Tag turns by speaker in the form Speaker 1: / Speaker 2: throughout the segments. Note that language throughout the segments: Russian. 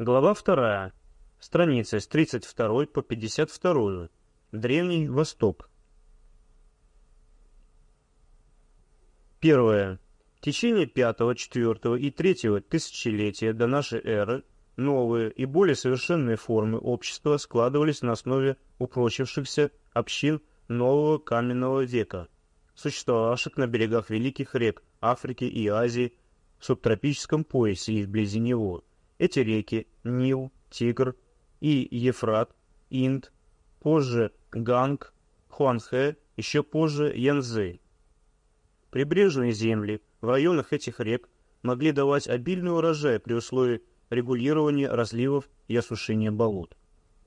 Speaker 1: Глава 2. Страница с 32 по 52. Древний Восток. Первое. В течение пятого, четвертого и третьего тысячелетия до нашей эры новые и более совершенные формы общества складывались на основе упрочившихся общин нового каменного века, существовавших на берегах великих рек Африки и Азии, в субтропическом поясе и вблизи него. Эти реки – Нил, Тигр и Ефрат, Инд, позже Ганг, Хуанхэ, еще позже Янзы. Прибрежные земли в районах этих рек могли давать обильный урожай при условии регулирования разливов и осушения болот.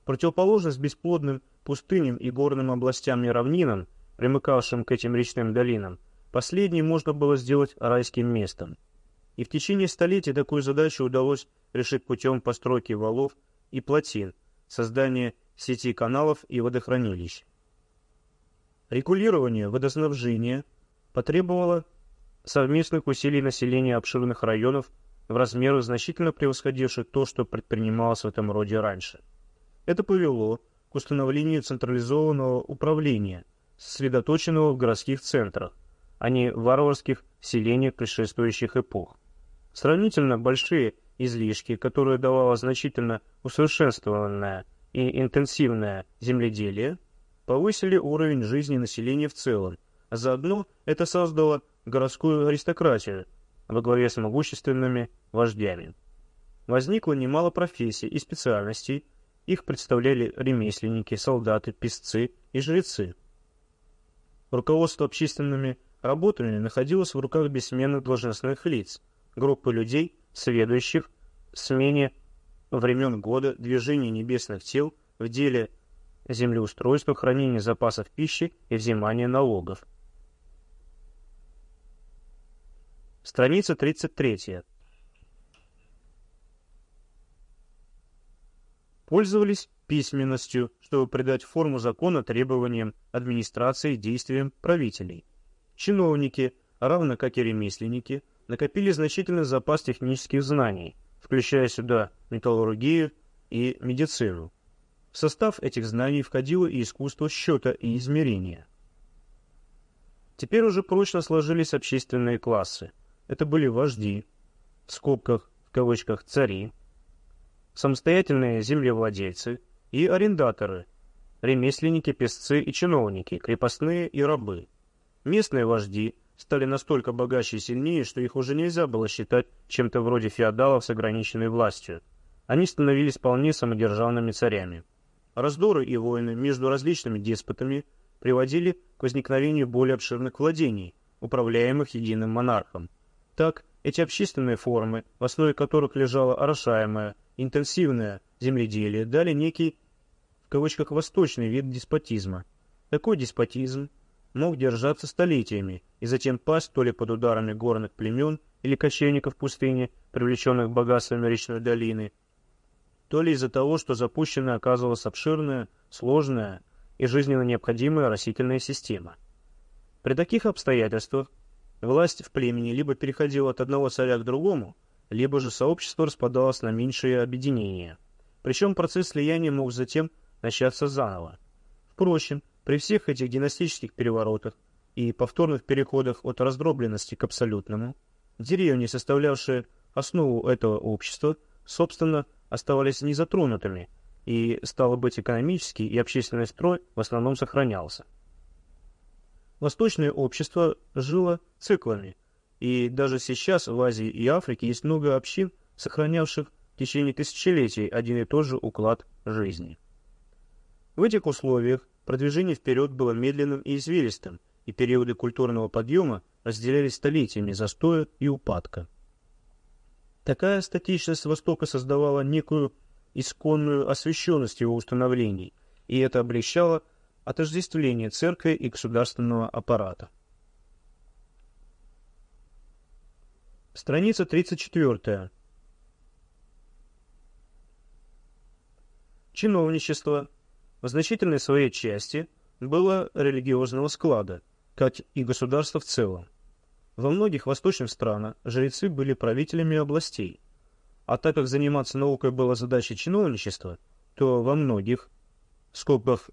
Speaker 1: Противоположность бесплодным пустыням и горным областям и равнинам, примыкавшим к этим речным долинам, последние можно было сделать райским местом. И в течение столетий такую задачу удалось решить путем постройки валов и плотин, создания сети каналов и водохранилищ. Регулирование водоснабжения потребовало совместных усилий населения обширных районов в размерах значительно превосходивших то, что предпринималось в этом роде раньше. Это повело к установлению централизованного управления, сосредоточенного в городских центрах, а не в варварских селениях предшествующих эпох. Сравнительно большие излишки, которые давало значительно усовершенствованное и интенсивное земледелие, повысили уровень жизни населения в целом, а заодно это создало городскую аристократию во главе с могущественными вождями. Возникло немало профессий и специальностей, их представляли ремесленники, солдаты, писцы и жрецы. Руководство общественными работами находилось в руках бессменных должностных лиц, группы людей, сведущих смене времен года, движения небесных тел в деле землеустройства, хранения запасов пищи и взимания налогов. Страница 33. Пользовались письменностью, чтобы придать форму закона требованиям администрации и действиям правителей. Чиновники, равно как и ремесленники, накопили значительный запас технических знаний, включая сюда металлургию и медицину. В состав этих знаний входило и искусство счета и измерения. Теперь уже прочно сложились общественные классы – это были вожди, в скобках, в кавычках, цари, самостоятельные землевладельцы и арендаторы, ремесленники, песцы и чиновники, крепостные и рабы. Местные вожди стали настолько богаче и сильнее, что их уже нельзя было считать чем-то вроде феодалов с ограниченной властью. Они становились вполне самодержавными царями. Раздоры и войны между различными деспотами приводили к возникновению более обширных владений, управляемых единым монархом. Так, эти общественные формы, в основе которых лежало орошаемое, интенсивное земледелие, дали некий, в кавычках, восточный вид деспотизма. Такой деспотизм мог держаться столетиями и затем пасть то ли под ударами горных племен или кочевников пустыни, привлеченных богатствами речной долины, то ли из-за того, что запущенная оказывалась обширная, сложная и жизненно необходимая растительная система. При таких обстоятельствах Власть в племени либо переходила от одного царя к другому, либо же сообщество распадалось на меньшие объединения. Причем процесс слияния мог затем начаться заново. Впрочем, при всех этих династических переворотах и повторных переходах от раздробленности к абсолютному, деревни, составлявшие основу этого общества, собственно, оставались незатронутыми, и, стало быть, экономический и общественный строй в основном сохранялся. Восточное общество жило циклами, и даже сейчас в Азии и Африке есть много общин, сохранявших в течение тысячелетий один и тот же уклад жизни. В этих условиях продвижение вперед было медленным и извилистым, и периоды культурного подъема разделялись столетиями застоя и упадка. Такая статичность Востока создавала некую исконную освещенность его установлений, и это облегчало отождествление церкви и государственного аппарата. Страница 34. Чиновничество в значительной своей части было религиозного склада, как и государство в целом. Во многих восточных странах жрецы были правителями областей, А так как заниматься наукой было задачей чиновничества, то во многих, в скобках,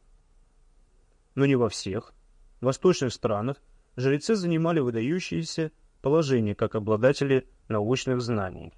Speaker 1: но не во всех, восточных странах жрецы занимали выдающиеся положения как обладатели научных знаний.